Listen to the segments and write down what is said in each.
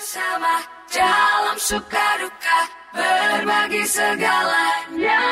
bersama dalam suka duka berbagi segalanya.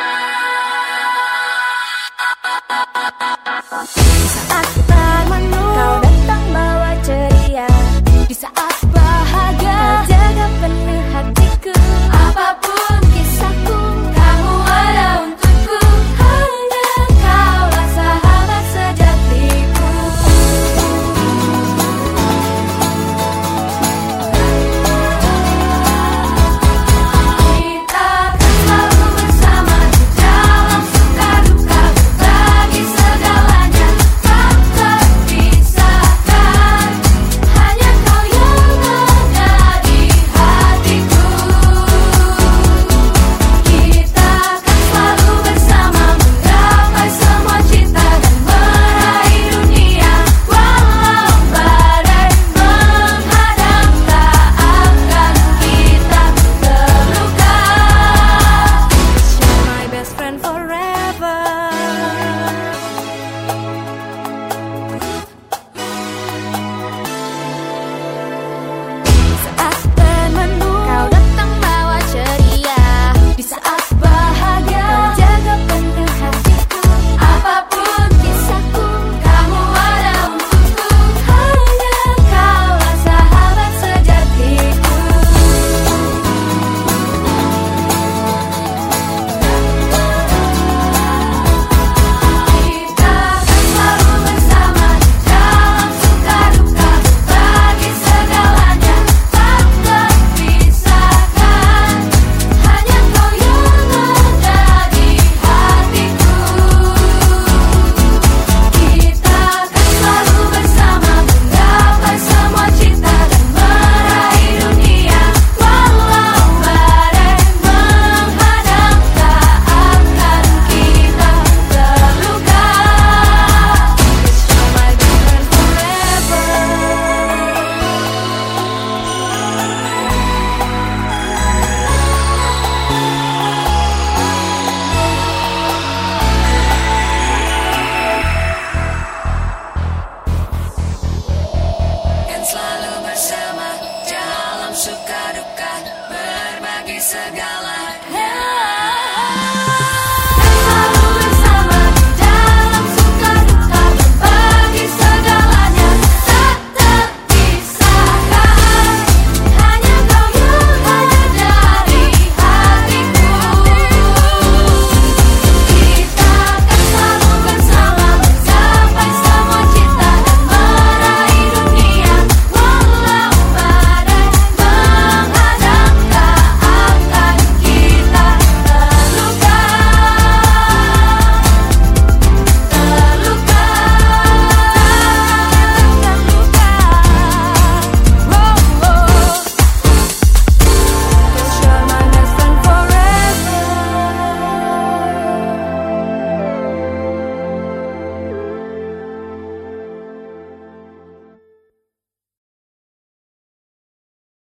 segala